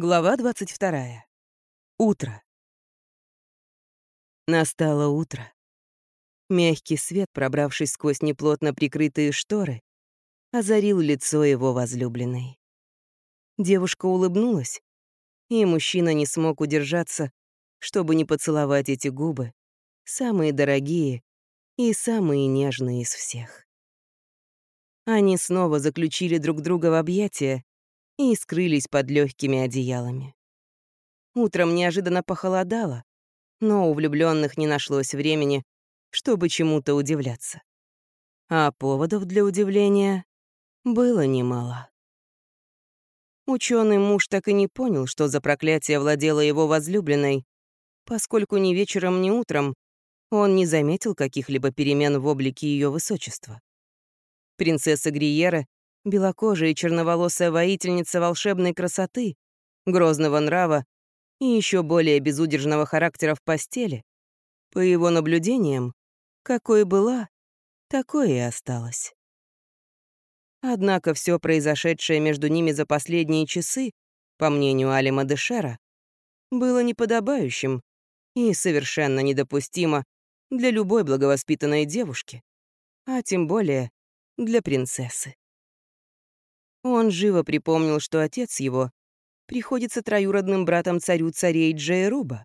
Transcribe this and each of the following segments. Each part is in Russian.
Глава 22. Утро. Настало утро. Мягкий свет, пробравшись сквозь неплотно прикрытые шторы, озарил лицо его возлюбленной. Девушка улыбнулась, и мужчина не смог удержаться, чтобы не поцеловать эти губы, самые дорогие и самые нежные из всех. Они снова заключили друг друга в объятия, и скрылись под легкими одеялами. Утром неожиданно похолодало, но у влюбленных не нашлось времени, чтобы чему-то удивляться. А поводов для удивления было немало. Ученый муж так и не понял, что за проклятие владело его возлюбленной, поскольку ни вечером, ни утром он не заметил каких-либо перемен в облике ее высочества. Принцесса Гриера белокожая и черноволосая воительница волшебной красоты, грозного нрава и еще более безудержного характера в постели, по его наблюдениям, какой была, такой и осталась. Однако все произошедшее между ними за последние часы, по мнению Алима Дешера, было неподобающим и совершенно недопустимо для любой благовоспитанной девушки, а тем более для принцессы. Он живо припомнил, что отец его приходится троюродным братом царю царей Джейруба,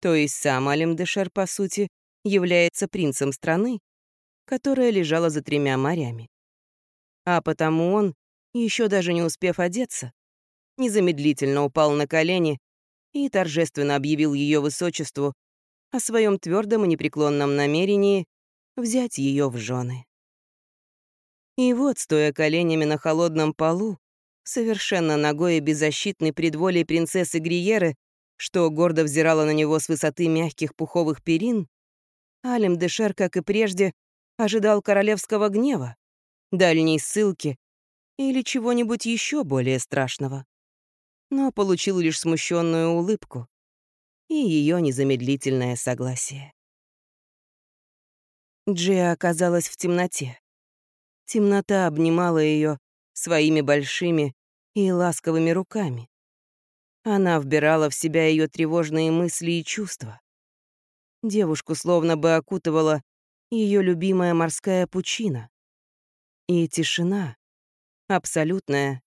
то есть сам Алимдешер, по сути, является принцем страны, которая лежала за тремя морями. А потому он, еще даже не успев одеться, незамедлительно упал на колени и торжественно объявил ее высочеству о своем твердом и непреклонном намерении взять ее в жены. И вот, стоя коленями на холодном полу, совершенно ногой и беззащитной предволей принцессы Гриеры, что гордо взирала на него с высоты мягких пуховых перин, Алим Дешер, как и прежде, ожидал королевского гнева, дальней ссылки или чего-нибудь еще более страшного. Но получил лишь смущенную улыбку и ее незамедлительное согласие. Джия оказалась в темноте. Темнота обнимала ее своими большими и ласковыми руками. Она вбирала в себя ее тревожные мысли и чувства. Девушку словно бы окутывала ее любимая морская пучина. И тишина, абсолютная,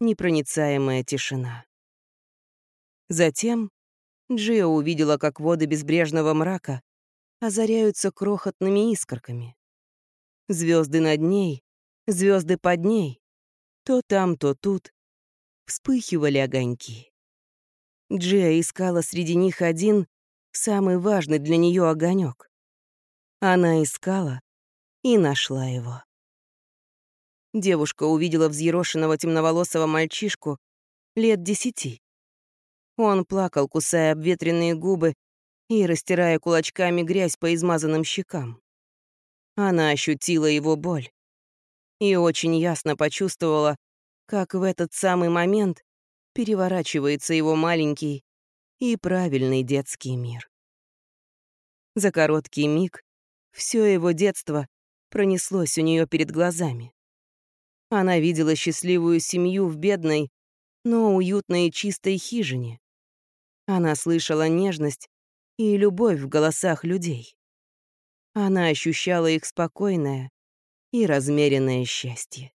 непроницаемая тишина. Затем Джио увидела, как воды безбрежного мрака озаряются крохотными искорками. Звезды над ней, звезды под ней. То там, то тут вспыхивали огоньки. Джия искала среди них один, самый важный для нее огонек. Она искала и нашла его. Девушка увидела взъерошенного темноволосого мальчишку лет десяти. Он плакал, кусая обветренные губы и растирая кулачками грязь по измазанным щекам. Она ощутила его боль и очень ясно почувствовала, как в этот самый момент переворачивается его маленький и правильный детский мир. За короткий миг все его детство пронеслось у нее перед глазами. Она видела счастливую семью в бедной, но уютной и чистой хижине. Она слышала нежность и любовь в голосах людей. Она ощущала их спокойное и размеренное счастье.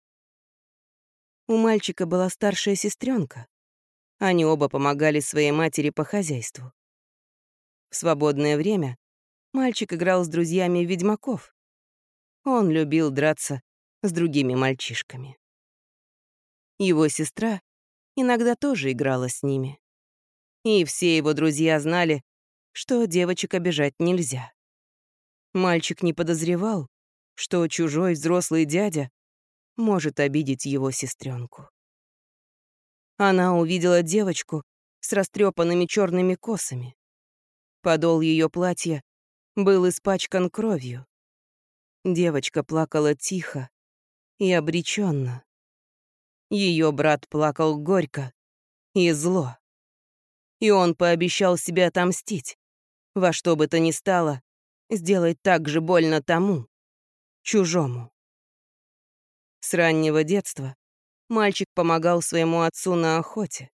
У мальчика была старшая сестренка. Они оба помогали своей матери по хозяйству. В свободное время мальчик играл с друзьями ведьмаков. Он любил драться с другими мальчишками. Его сестра иногда тоже играла с ними. И все его друзья знали, что девочек обижать нельзя. Мальчик не подозревал, что чужой взрослый дядя может обидеть его сестренку. Она увидела девочку с растрепанными черными косами. Подол ее платья был испачкан кровью. Девочка плакала тихо и обреченно. Ее брат плакал горько и зло. И он пообещал себе отомстить, во что бы то ни стало, сделать так же больно тому, чужому. С раннего детства мальчик помогал своему отцу на охоте.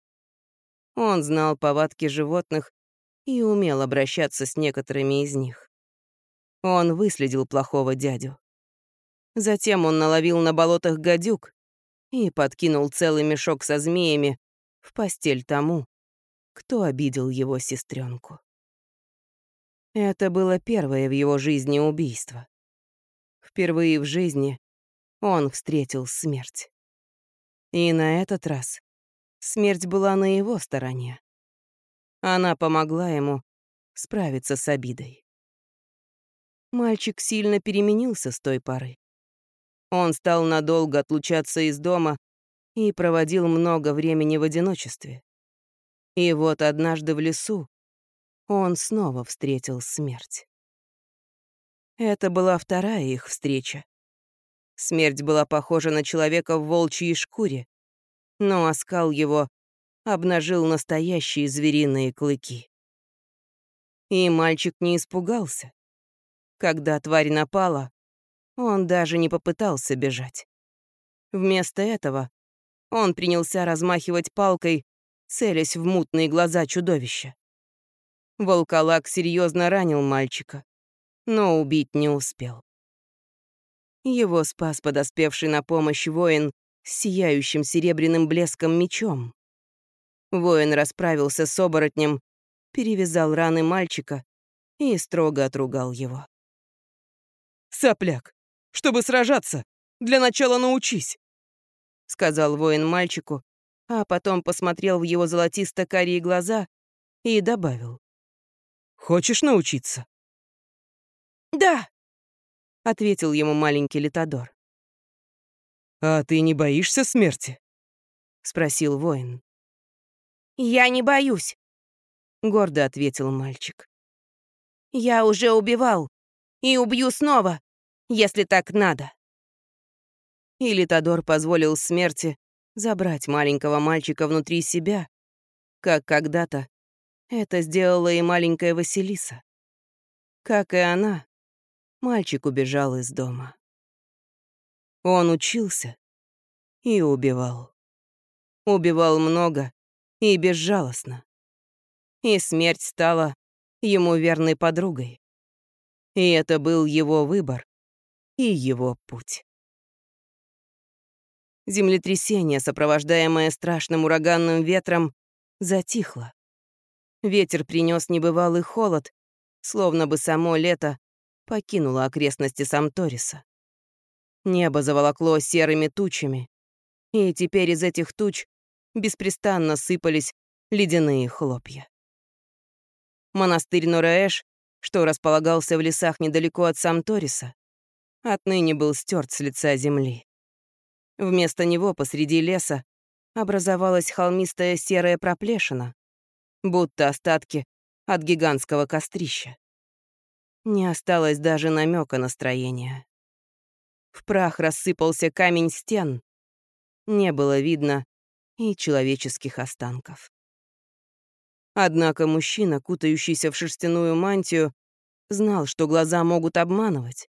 Он знал повадки животных и умел обращаться с некоторыми из них. Он выследил плохого дядю. Затем он наловил на болотах гадюк и подкинул целый мешок со змеями в постель тому, кто обидел его сестренку. Это было первое в его жизни убийство. Впервые в жизни он встретил смерть. И на этот раз смерть была на его стороне. Она помогла ему справиться с обидой. Мальчик сильно переменился с той поры. Он стал надолго отлучаться из дома и проводил много времени в одиночестве. И вот однажды в лесу он снова встретил смерть. Это была вторая их встреча. Смерть была похожа на человека в волчьей шкуре, но оскал его обнажил настоящие звериные клыки. И мальчик не испугался. Когда тварь напала, он даже не попытался бежать. Вместо этого он принялся размахивать палкой, целясь в мутные глаза чудовища. Волколак серьезно ранил мальчика, но убить не успел. Его спас подоспевший на помощь воин с сияющим серебряным блеском мечом. Воин расправился с оборотнем, перевязал раны мальчика и строго отругал его. «Сопляк, чтобы сражаться, для начала научись!» — сказал воин мальчику, а потом посмотрел в его золотисто-карие глаза и добавил. «Хочешь научиться?» «Да!» — ответил ему маленький Литодор. «А ты не боишься смерти?» — спросил воин. «Я не боюсь», — гордо ответил мальчик. «Я уже убивал и убью снова, если так надо». И Литодор позволил смерти забрать маленького мальчика внутри себя, как когда-то это сделала и маленькая Василиса. Как и она, мальчик убежал из дома. Он учился и убивал. Убивал много и безжалостно. И смерть стала ему верной подругой. И это был его выбор и его путь. Землетрясение, сопровождаемое страшным ураганным ветром, затихло. Ветер принес небывалый холод, словно бы само лето покинуло окрестности Самториса. Небо заволокло серыми тучами, и теперь из этих туч беспрестанно сыпались ледяные хлопья. Монастырь Нораэш, что располагался в лесах недалеко от Самториса, отныне был стерт с лица земли. Вместо него посреди леса образовалась холмистая серая проплешина, будто остатки от гигантского кострища. Не осталось даже намека настроения. В прах рассыпался камень стен. Не было видно и человеческих останков. Однако мужчина, кутающийся в шерстяную мантию, знал, что глаза могут обманывать.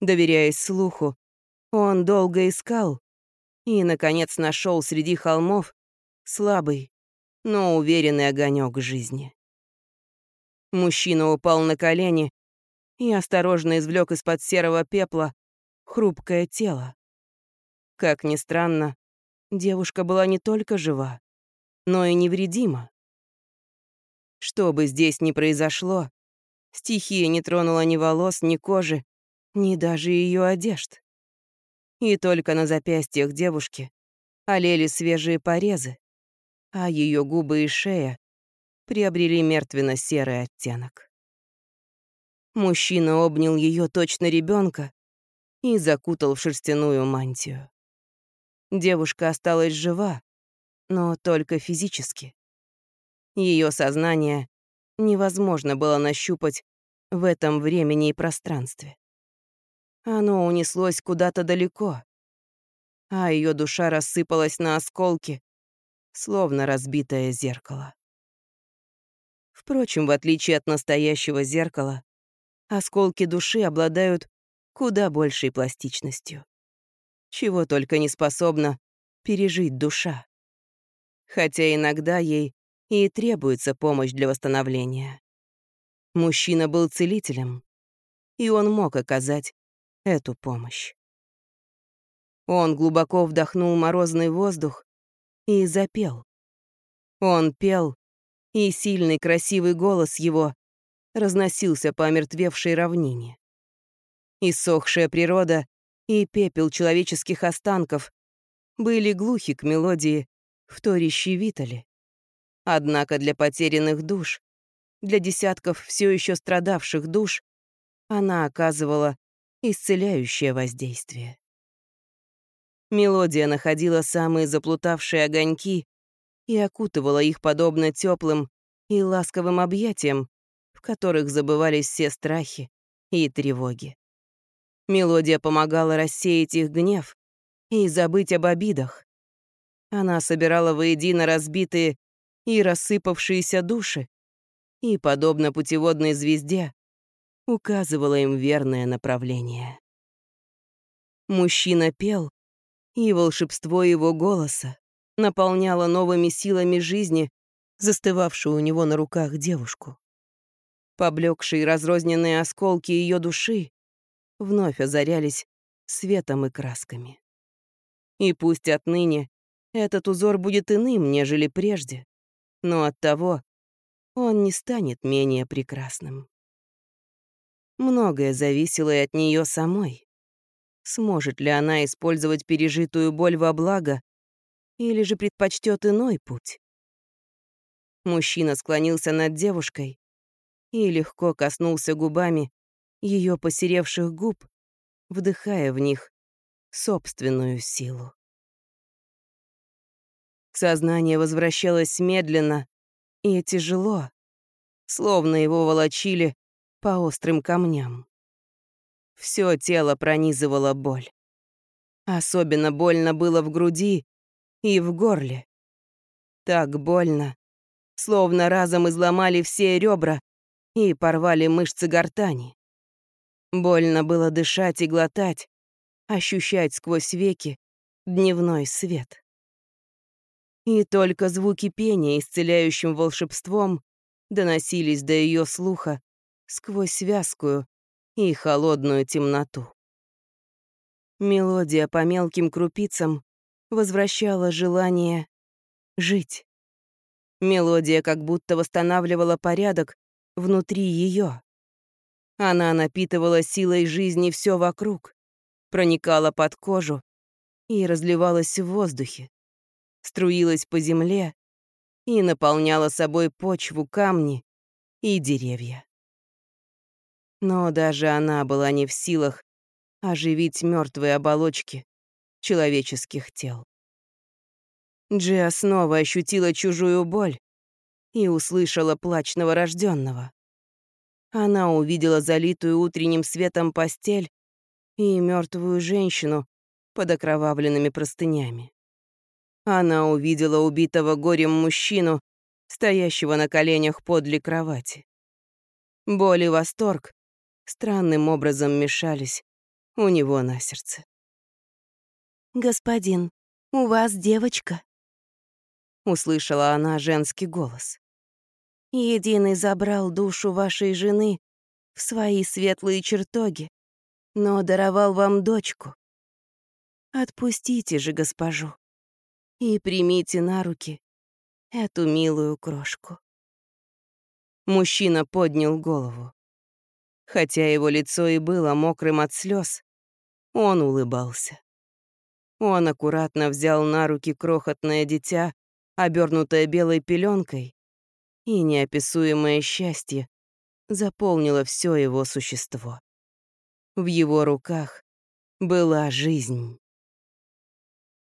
Доверяясь слуху, он долго искал и, наконец, нашел среди холмов слабый, но уверенный огонек жизни. Мужчина упал на колени и осторожно извлек из-под серого пепла хрупкое тело. Как ни странно, девушка была не только жива, но и невредима. Что бы здесь ни произошло, стихия не тронула ни волос, ни кожи, ни даже ее одежд. И только на запястьях девушки олели свежие порезы, а ее губы и шея приобрели мертвенно-серый оттенок. Мужчина обнял ее точно ребенка и закутал в шерстяную мантию. Девушка осталась жива, но только физически. Ее сознание невозможно было нащупать в этом времени и пространстве. Оно унеслось куда-то далеко, а ее душа рассыпалась на осколки, словно разбитое зеркало. Впрочем, в отличие от настоящего зеркала, осколки души обладают куда большей пластичностью. Чего только не способна пережить душа. Хотя иногда ей и требуется помощь для восстановления. Мужчина был целителем, и он мог оказать эту помощь. Он глубоко вдохнул морозный воздух и запел. Он пел, и сильный красивый голос его разносился по омертвевшей равнине. Иссохшая природа и пепел человеческих останков были глухи к мелодии, вторящей Витали. Однако для потерянных душ, для десятков все еще страдавших душ, она оказывала исцеляющее воздействие. Мелодия находила самые заплутавшие огоньки и окутывала их подобно теплым и ласковым объятиям, в которых забывались все страхи и тревоги. Мелодия помогала рассеять их гнев и забыть об обидах. Она собирала воедино разбитые и рассыпавшиеся души и, подобно путеводной звезде, указывала им верное направление. Мужчина пел, и волшебство его голоса наполняло новыми силами жизни застывавшую у него на руках девушку. Поблекшие разрозненные осколки ее души вновь озарялись светом и красками. И пусть отныне этот узор будет иным, нежели прежде, но оттого он не станет менее прекрасным. Многое зависело и от нее самой. Сможет ли она использовать пережитую боль во благо, или же предпочтет иной путь? Мужчина склонился над девушкой и легко коснулся губами ее посеревших губ, вдыхая в них собственную силу. Сознание возвращалось медленно и тяжело, словно его волочили по острым камням. Все тело пронизывало боль. Особенно больно было в груди и в горле. Так больно, словно разом изломали все ребра и порвали мышцы гортани. Больно было дышать и глотать, ощущать сквозь веки дневной свет. И только звуки пения исцеляющим волшебством доносились до ее слуха сквозь вязкую и холодную темноту. Мелодия по мелким крупицам возвращала желание жить. Мелодия как будто восстанавливала порядок внутри ее. Она напитывала силой жизни все вокруг, проникала под кожу и разливалась в воздухе, струилась по земле и наполняла собой почву, камни и деревья. Но даже она была не в силах оживить мертвые оболочки человеческих тел. Джиа снова ощутила чужую боль и услышала плач новорожденного. Она увидела залитую утренним светом постель и мертвую женщину под окровавленными простынями. Она увидела убитого горем мужчину, стоящего на коленях подле кровати. Боль и восторг странным образом мешались у него на сердце. «Господин, у вас девочка», — услышала она женский голос. «Единый забрал душу вашей жены в свои светлые чертоги, но даровал вам дочку. Отпустите же госпожу и примите на руки эту милую крошку». Мужчина поднял голову. Хотя его лицо и было мокрым от слез, он улыбался. Он аккуратно взял на руки крохотное дитя, обернутое белой пеленкой, и неописуемое счастье заполнило все его существо. В его руках была жизнь.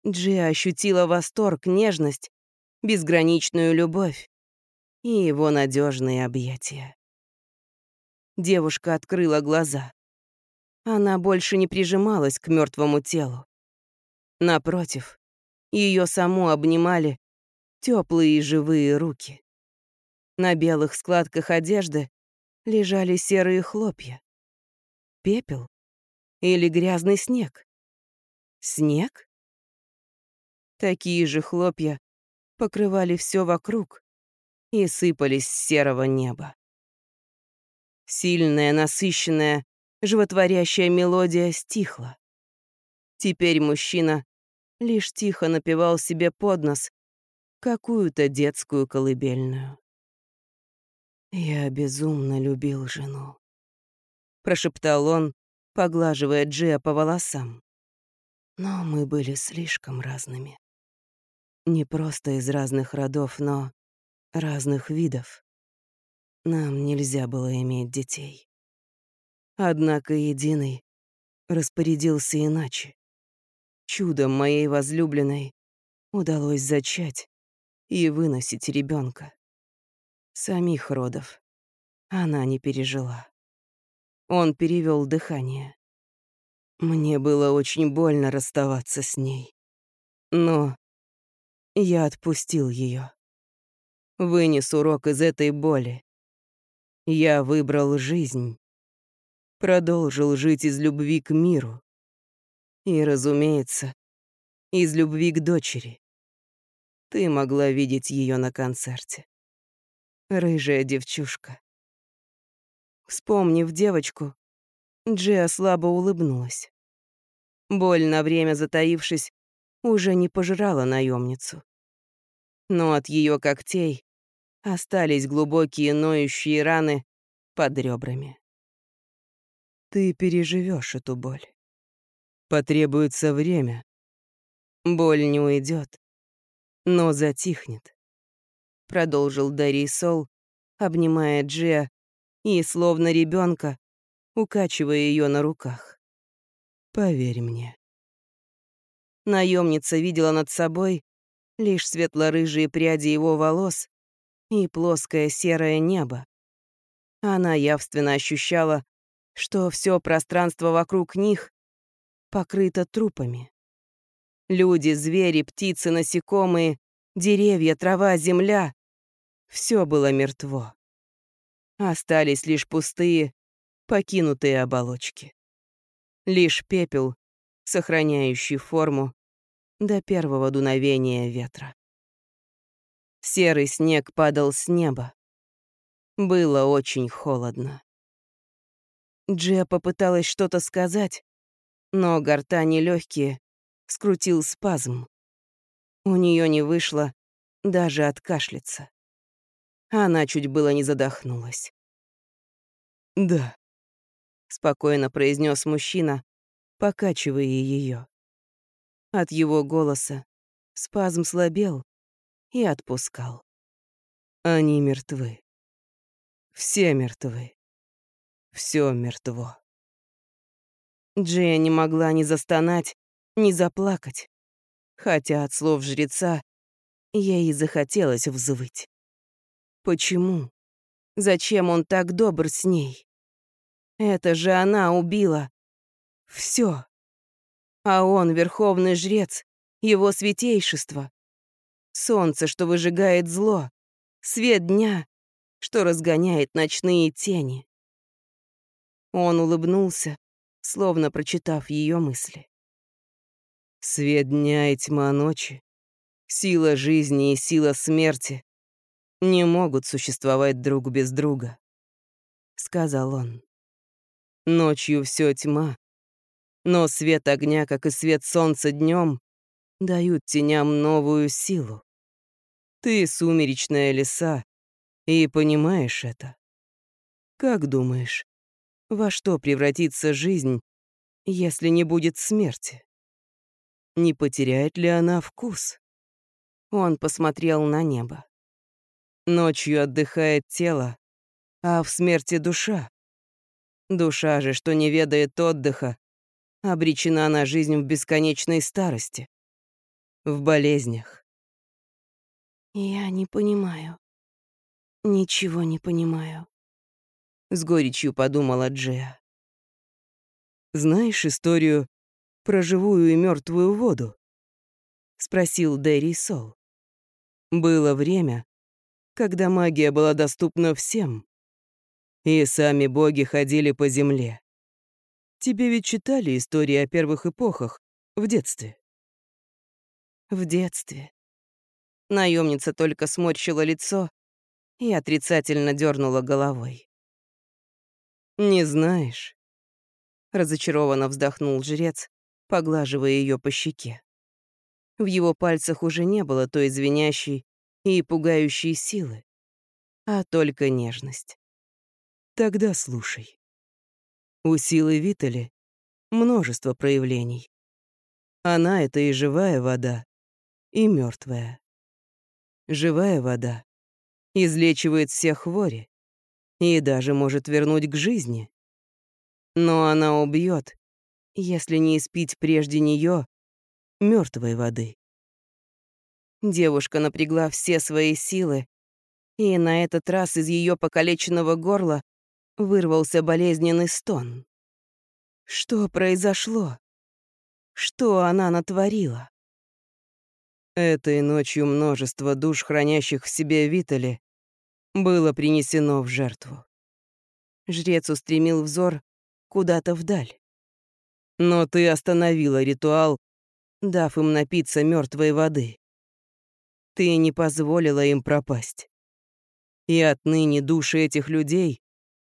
Джи ощутила восторг, нежность, безграничную любовь и его надежные объятия. Девушка открыла глаза. Она больше не прижималась к мертвому телу. Напротив, ее саму обнимали теплые и живые руки. На белых складках одежды лежали серые хлопья. Пепел или грязный снег? Снег? Такие же хлопья покрывали все вокруг, и сыпались с серого неба. Сильная, насыщенная, животворящая мелодия стихла. Теперь мужчина лишь тихо напевал себе под нос какую-то детскую колыбельную. «Я безумно любил жену», — прошептал он, поглаживая Джиа по волосам. Но мы были слишком разными. Не просто из разных родов, но разных видов. Нам нельзя было иметь детей. Однако единый распорядился иначе. Чудом моей возлюбленной удалось зачать и выносить ребенка. Самих родов она не пережила. Он перевел дыхание. Мне было очень больно расставаться с ней. Но я отпустил ее. Вынес урок из этой боли. Я выбрал жизнь. Продолжил жить из любви к миру. И, разумеется, из любви к дочери. Ты могла видеть ее на концерте. Рыжая девчушка. Вспомнив девочку, Джиа слабо улыбнулась. Боль, на время затаившись, уже не пожирала наемницу. Но от ее когтей остались глубокие ноющие раны под ребрами. Ты переживешь эту боль. Потребуется время. Боль не уйдет, но затихнет. Продолжил Дарий Сол, обнимая Джиа и, словно ребенка, укачивая ее на руках. Поверь мне. Наемница видела над собой лишь светло-рыжие пряди его волос и плоское серое небо. Она явственно ощущала, что все пространство вокруг них покрыто трупами. Люди, звери, птицы, насекомые, деревья, трава, земля — все было мертво. Остались лишь пустые, покинутые оболочки лишь пепел, сохраняющий форму до первого дуновения ветра. Серый снег падал с неба. Было очень холодно. Джия попыталась что-то сказать, но гортани легкие скрутил спазм. У нее не вышло даже откашляться. Она чуть было не задохнулась. «Да», спокойно произнес мужчина, покачивая ее. От его голоса спазм слабел и отпускал. Они мертвы. Все мертвы. Все мертво. Джея не могла ни застонать, ни заплакать, хотя от слов жреца ей захотелось взвыть. Почему? Зачем он так добр с ней? Это же она убила. Все. А он верховный жрец, его святейшество. Солнце, что выжигает зло. Свет дня, что разгоняет ночные тени. Он улыбнулся, словно прочитав ее мысли. Свет дня и тьма ночи, сила жизни и сила смерти не могут существовать друг без друга, сказал он. Ночью все тьма, но свет огня, как и свет солнца днем, дают теням новую силу. Ты сумеречная лиса, и понимаешь это. Как думаешь, во что превратится жизнь, если не будет смерти? Не потеряет ли она вкус? Он посмотрел на небо. Ночью отдыхает тело, а в смерти душа. Душа же, что не ведает отдыха, обречена на жизнь в бесконечной старости, в болезнях. «Я не понимаю. Ничего не понимаю», — с горечью подумала Джия. «Знаешь историю про живую и мертвую воду?» — спросил Дэри Сол. «Было время, когда магия была доступна всем. И сами боги ходили по земле. Тебе ведь читали истории о первых эпохах в детстве? В детстве. Наемница только сморщила лицо и отрицательно дернула головой. «Не знаешь?» Разочарованно вздохнул жрец, поглаживая ее по щеке. В его пальцах уже не было той звенящей и пугающей силы, а только нежность. Тогда слушай. У силы Витали множество проявлений. Она — это и живая вода, и мертвая. Живая вода излечивает всех хвори и даже может вернуть к жизни. Но она убьет, если не испить прежде нее мертвой воды. Девушка напрягла все свои силы, и на этот раз из ее покалеченного горла вырвался болезненный стон. Что произошло? Что она натворила? Этой ночью множество душ, хранящих в себе Витали, было принесено в жертву. Жрец устремил взор куда-то вдаль. Но ты остановила ритуал, дав им напиться мертвой воды. Ты не позволила им пропасть. И отныне души этих людей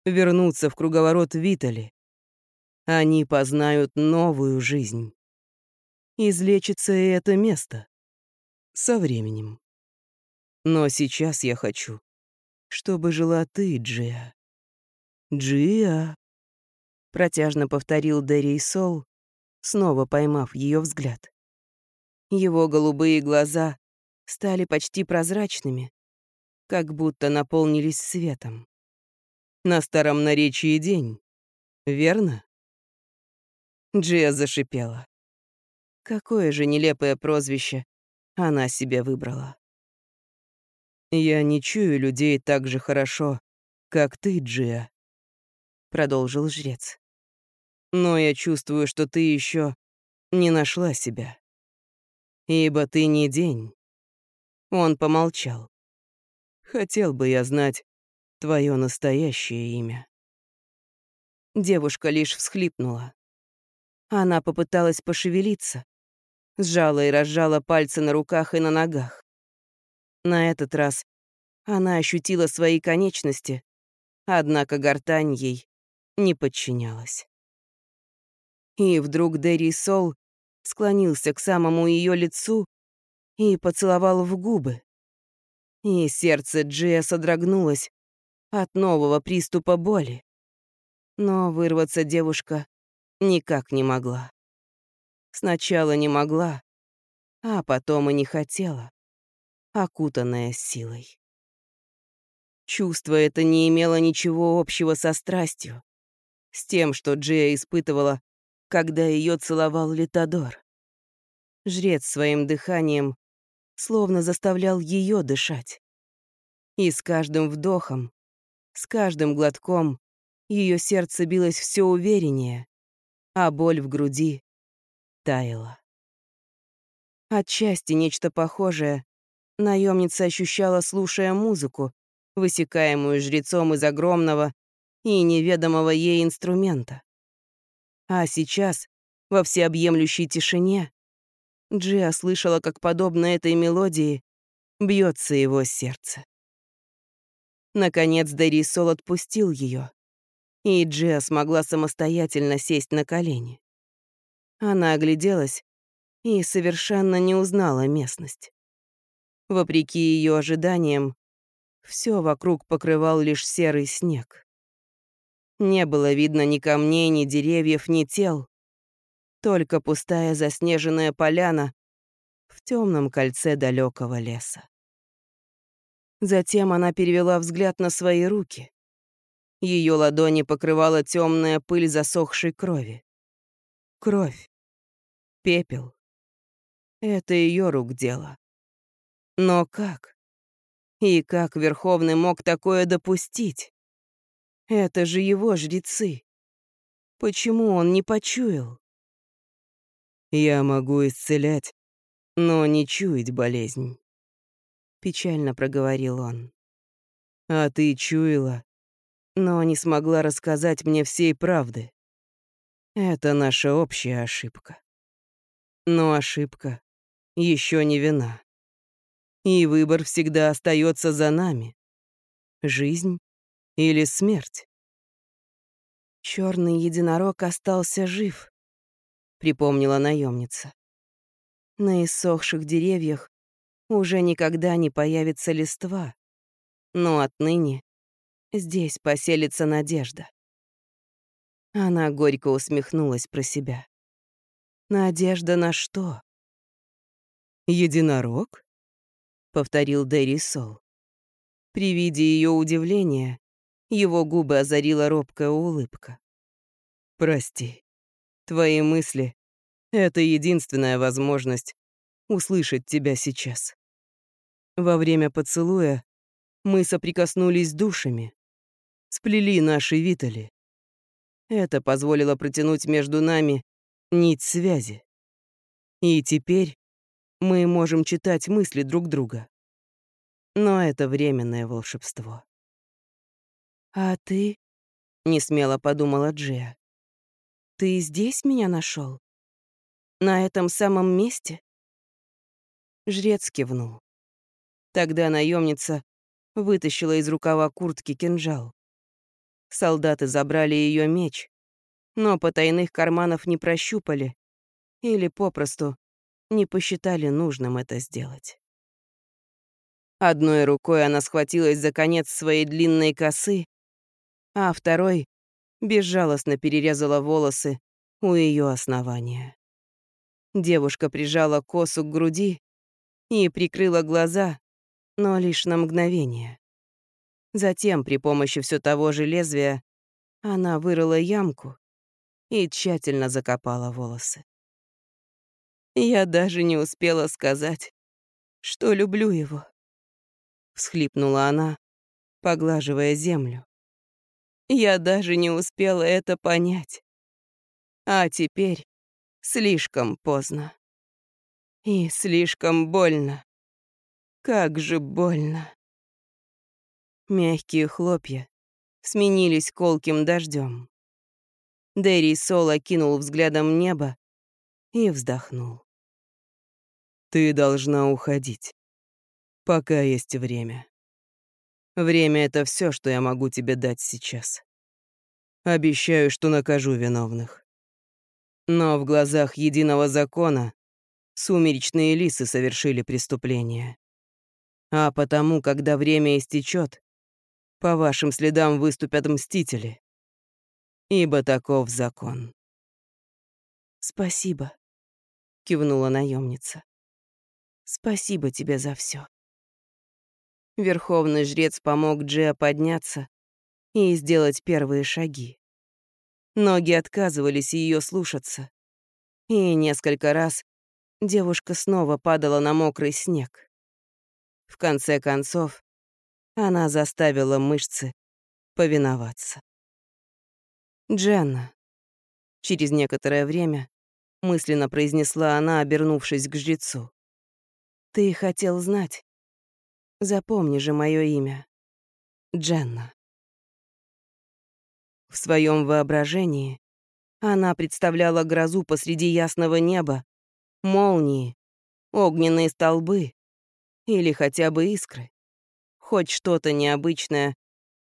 вернутся в круговорот Витали. Они познают новую жизнь. Излечится и это место. Со временем. Но сейчас я хочу, чтобы жила ты, Джиа. Джиа. Протяжно повторил Дерри Сол, снова поймав ее взгляд. Его голубые глаза стали почти прозрачными, как будто наполнились светом. На старом наречии день, верно? Джия зашипела. Какое же нелепое прозвище она себе выбрала. «Я не чую людей так же хорошо, как ты, Джия», — продолжил жрец. «Но я чувствую, что ты еще не нашла себя. Ибо ты не день». Он помолчал. «Хотел бы я знать твое настоящее имя». Девушка лишь всхлипнула. Она попыталась пошевелиться, сжала и разжала пальцы на руках и на ногах. На этот раз она ощутила свои конечности, однако гортань ей не подчинялась. И вдруг Дерри Сол склонился к самому ее лицу и поцеловал в губы. И сердце Джия содрогнулось от нового приступа боли. Но вырваться девушка никак не могла. Сначала не могла, а потом и не хотела, окутанная силой. Чувство это не имело ничего общего со страстью, с тем, что Джия испытывала, когда ее целовал Литодор. Жрец своим дыханием словно заставлял ее дышать. И с каждым вдохом, с каждым глотком ее сердце билось все увереннее, а боль в груди таяла. Отчасти нечто похожее наемница ощущала, слушая музыку, высекаемую жрецом из огромного и неведомого ей инструмента. А сейчас, во всеобъемлющей тишине, Джиа слышала, как подобно этой мелодии бьется его сердце. Наконец Дарисол отпустил ее, и Джиа смогла самостоятельно сесть на колени. Она огляделась и совершенно не узнала местность. Вопреки ее ожиданиям, все вокруг покрывал лишь серый снег. Не было видно ни камней, ни деревьев, ни тел. Только пустая заснеженная поляна в темном кольце далекого леса. Затем она перевела взгляд на свои руки. Ее ладони покрывала темная пыль засохшей крови. Кровь. Пепел. Это ее рук дело. Но как? И как Верховный мог такое допустить? Это же его жрецы. Почему он не почуял? Я могу исцелять, но не чуять болезнь. Печально проговорил он. А ты чуяла, но не смогла рассказать мне всей правды. Это наша общая ошибка. Но ошибка еще не вина. И выбор всегда остается за нами. Жизнь или смерть? Черный единорог остался жив, припомнила наемница. На иссохших деревьях уже никогда не появится листва, но отныне здесь поселится надежда. Она горько усмехнулась про себя. Надежда на что? «Единорог?» — повторил Дэри Сол. При виде ее удивления его губы озарила робкая улыбка. «Прости, твои мысли — это единственная возможность услышать тебя сейчас. Во время поцелуя мы соприкоснулись душами, сплели наши витали. Это позволило протянуть между нами нить связи. И теперь мы можем читать мысли друг друга. Но это временное волшебство. «А ты?» — несмело подумала Джия. «Ты здесь меня нашел? На этом самом месте?» Жрец кивнул. Тогда наемница вытащила из рукава куртки кинжал. Солдаты забрали ее меч, но потайных карманов не прощупали или попросту не посчитали нужным это сделать. Одной рукой она схватилась за конец своей длинной косы, а второй безжалостно перерезала волосы у ее основания. Девушка прижала косу к груди и прикрыла глаза, но лишь на мгновение. Затем, при помощи все того же лезвия, она вырыла ямку и тщательно закопала волосы. Я даже не успела сказать, что люблю его. Всхлипнула она, поглаживая землю. Я даже не успела это понять. А теперь слишком поздно. И слишком больно. Как же больно. Мягкие хлопья сменились колким дождем. Дэри Сол кинул взглядом небо и вздохнул. Ты должна уходить. Пока есть время. Время — это все, что я могу тебе дать сейчас. Обещаю, что накажу виновных. Но в глазах единого закона сумеречные лисы совершили преступление. А потому, когда время истечет, по вашим следам выступят мстители. Ибо таков закон. «Спасибо», — кивнула наемница. «Спасибо тебе за все. Верховный жрец помог Джиа подняться и сделать первые шаги. Ноги отказывались ее слушаться, и несколько раз девушка снова падала на мокрый снег. В конце концов, она заставила мышцы повиноваться. «Дженна», — через некоторое время мысленно произнесла она, обернувшись к жрецу. «Ты хотел знать. Запомни же мое имя. Дженна». В своем воображении она представляла грозу посреди ясного неба, молнии, огненные столбы или хотя бы искры. Хоть что-то необычное,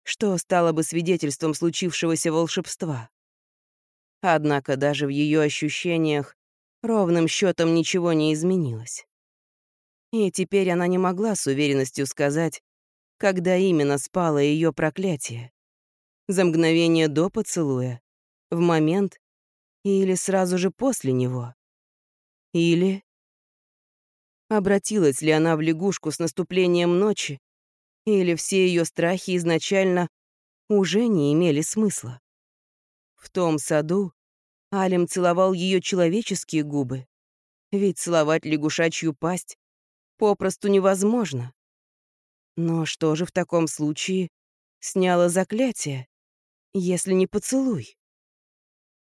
что стало бы свидетельством случившегося волшебства. Однако даже в ее ощущениях ровным счетом ничего не изменилось. И теперь она не могла с уверенностью сказать, когда именно спало ее проклятие. За мгновение до поцелуя, в момент или сразу же после него. Или... Обратилась ли она в лягушку с наступлением ночи, или все ее страхи изначально уже не имели смысла. В том саду Алим целовал ее человеческие губы, ведь целовать лягушачью пасть попросту невозможно. Но что же в таком случае сняло заклятие, если не поцелуй?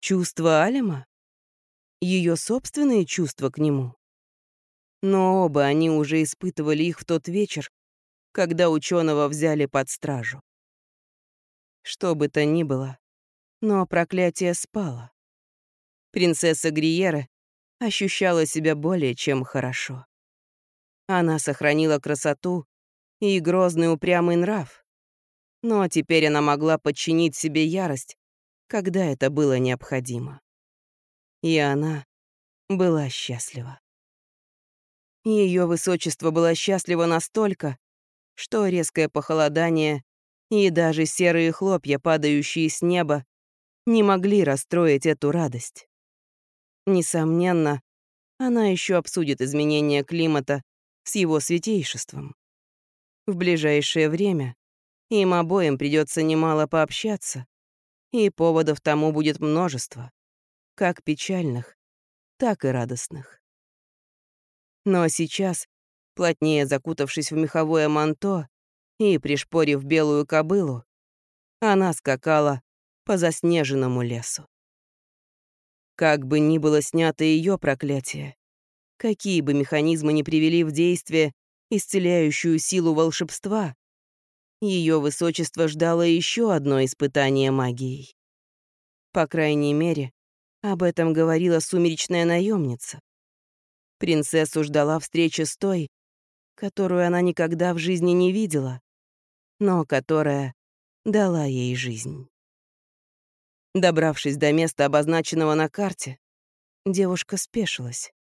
Чувства Алима? Ее собственные чувства к нему? Но оба они уже испытывали их в тот вечер, когда ученого взяли под стражу. Что бы то ни было, но проклятие спало. Принцесса Гриера ощущала себя более чем хорошо. Она сохранила красоту и грозный упрямый нрав. Но теперь она могла подчинить себе ярость, когда это было необходимо. И она была счастлива. Ее высочество было счастливо настолько, что резкое похолодание и даже серые хлопья, падающие с неба, не могли расстроить эту радость. Несомненно, она еще обсудит изменения климата с его святейшеством. В ближайшее время им обоим придется немало пообщаться, и поводов тому будет множество, как печальных, так и радостных. Но сейчас, плотнее закутавшись в меховое манто и пришпорив белую кобылу, она скакала по заснеженному лесу. Как бы ни было снято ее проклятие, какие бы механизмы ни привели в действие исцеляющую силу волшебства, ее высочество ждало еще одно испытание магией. По крайней мере, об этом говорила сумеречная наемница. Принцессу ждала встреча с той, которую она никогда в жизни не видела, но которая дала ей жизнь. Добравшись до места, обозначенного на карте, девушка спешилась.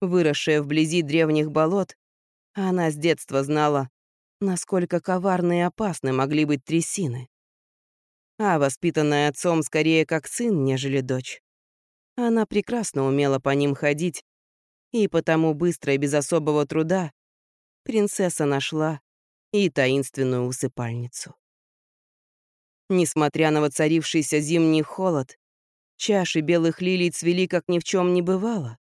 Выросшая вблизи древних болот, она с детства знала, насколько коварны и опасны могли быть трясины. А воспитанная отцом скорее как сын, нежели дочь. Она прекрасно умела по ним ходить, и потому быстро и без особого труда принцесса нашла и таинственную усыпальницу. Несмотря на воцарившийся зимний холод, чаши белых лилий цвели, как ни в чем не бывало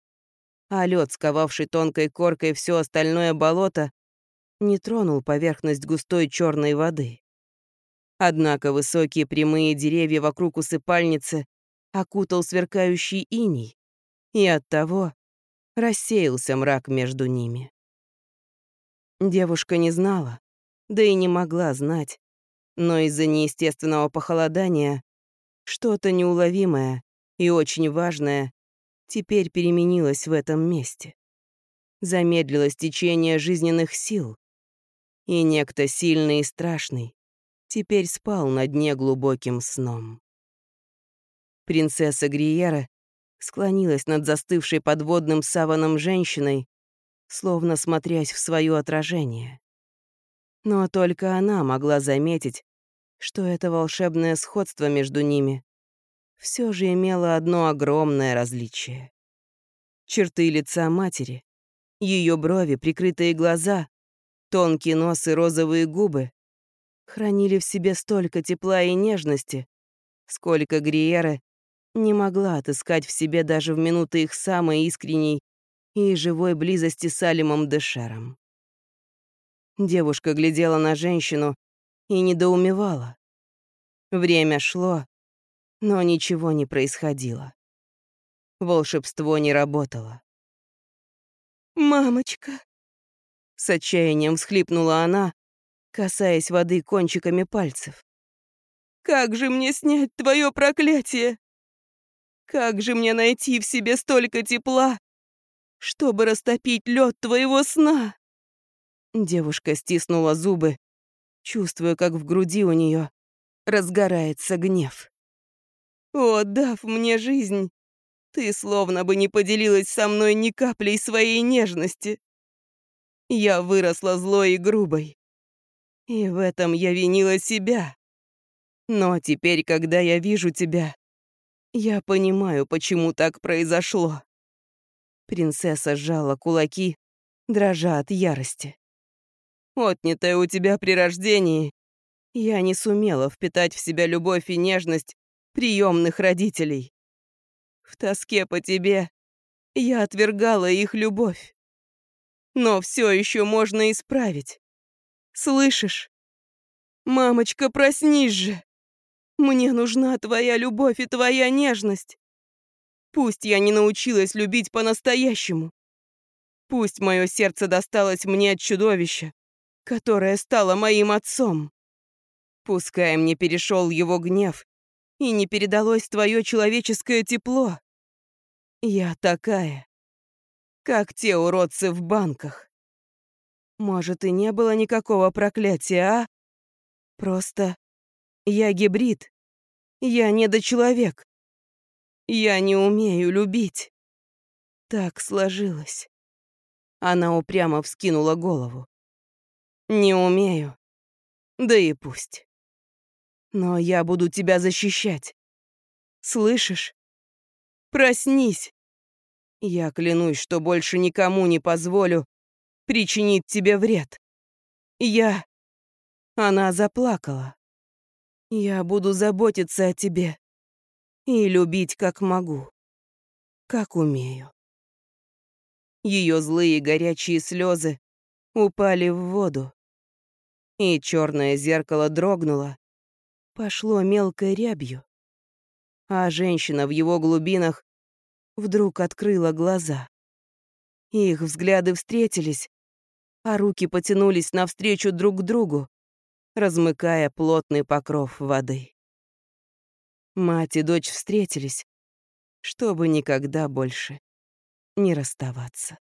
а лед, сковавший тонкой коркой все остальное болото, не тронул поверхность густой черной воды. Однако высокие прямые деревья вокруг усыпальницы окутал сверкающий иней, и оттого рассеялся мрак между ними. Девушка не знала, да и не могла знать, но из-за неестественного похолодания что-то неуловимое и очень важное теперь переменилось в этом месте. Замедлилось течение жизненных сил, и некто сильный и страшный теперь спал на дне глубоким сном. Принцесса Гриера склонилась над застывшей подводным саваном женщиной, словно смотрясь в свое отражение. Но только она могла заметить, что это волшебное сходство между ними все же имело одно огромное различие. Черты лица матери, ее брови, прикрытые глаза, тонкий нос и розовые губы хранили в себе столько тепла и нежности, сколько Гриера не могла отыскать в себе даже в минуты их самой искренней и живой близости с Алимом Дешером. Девушка глядела на женщину и недоумевала. Время шло, но ничего не происходило. Волшебство не работало. «Мамочка!» С отчаянием всхлипнула она, касаясь воды кончиками пальцев. «Как же мне снять твое проклятие? Как же мне найти в себе столько тепла, чтобы растопить лед твоего сна?» Девушка стиснула зубы, чувствуя, как в груди у нее разгорается гнев. О, дав мне жизнь, ты словно бы не поделилась со мной ни каплей своей нежности. Я выросла злой и грубой. И в этом я винила себя. Но теперь, когда я вижу тебя, я понимаю, почему так произошло. Принцесса сжала кулаки, дрожа от ярости. Отнятая у тебя при рождении, я не сумела впитать в себя любовь и нежность, приемных родителей. В тоске по тебе я отвергала их любовь. Но все еще можно исправить. Слышишь? Мамочка, проснись же. Мне нужна твоя любовь и твоя нежность. Пусть я не научилась любить по-настоящему. Пусть мое сердце досталось мне от чудовища, которое стало моим отцом. Пускай мне перешел его гнев, и не передалось твое человеческое тепло. Я такая, как те уродцы в банках. Может, и не было никакого проклятия, а? Просто я гибрид. Я недочеловек. Я не умею любить. Так сложилось. Она упрямо вскинула голову. Не умею. Да и пусть. Но я буду тебя защищать. Слышишь? Проснись. Я клянусь, что больше никому не позволю причинить тебе вред. Я... Она заплакала. Я буду заботиться о тебе и любить, как могу, как умею. Ее злые горячие слезы упали в воду, и черное зеркало дрогнуло, пошло мелкой рябью, а женщина в его глубинах вдруг открыла глаза. Их взгляды встретились, а руки потянулись навстречу друг к другу, размыкая плотный покров воды. Мать и дочь встретились, чтобы никогда больше не расставаться.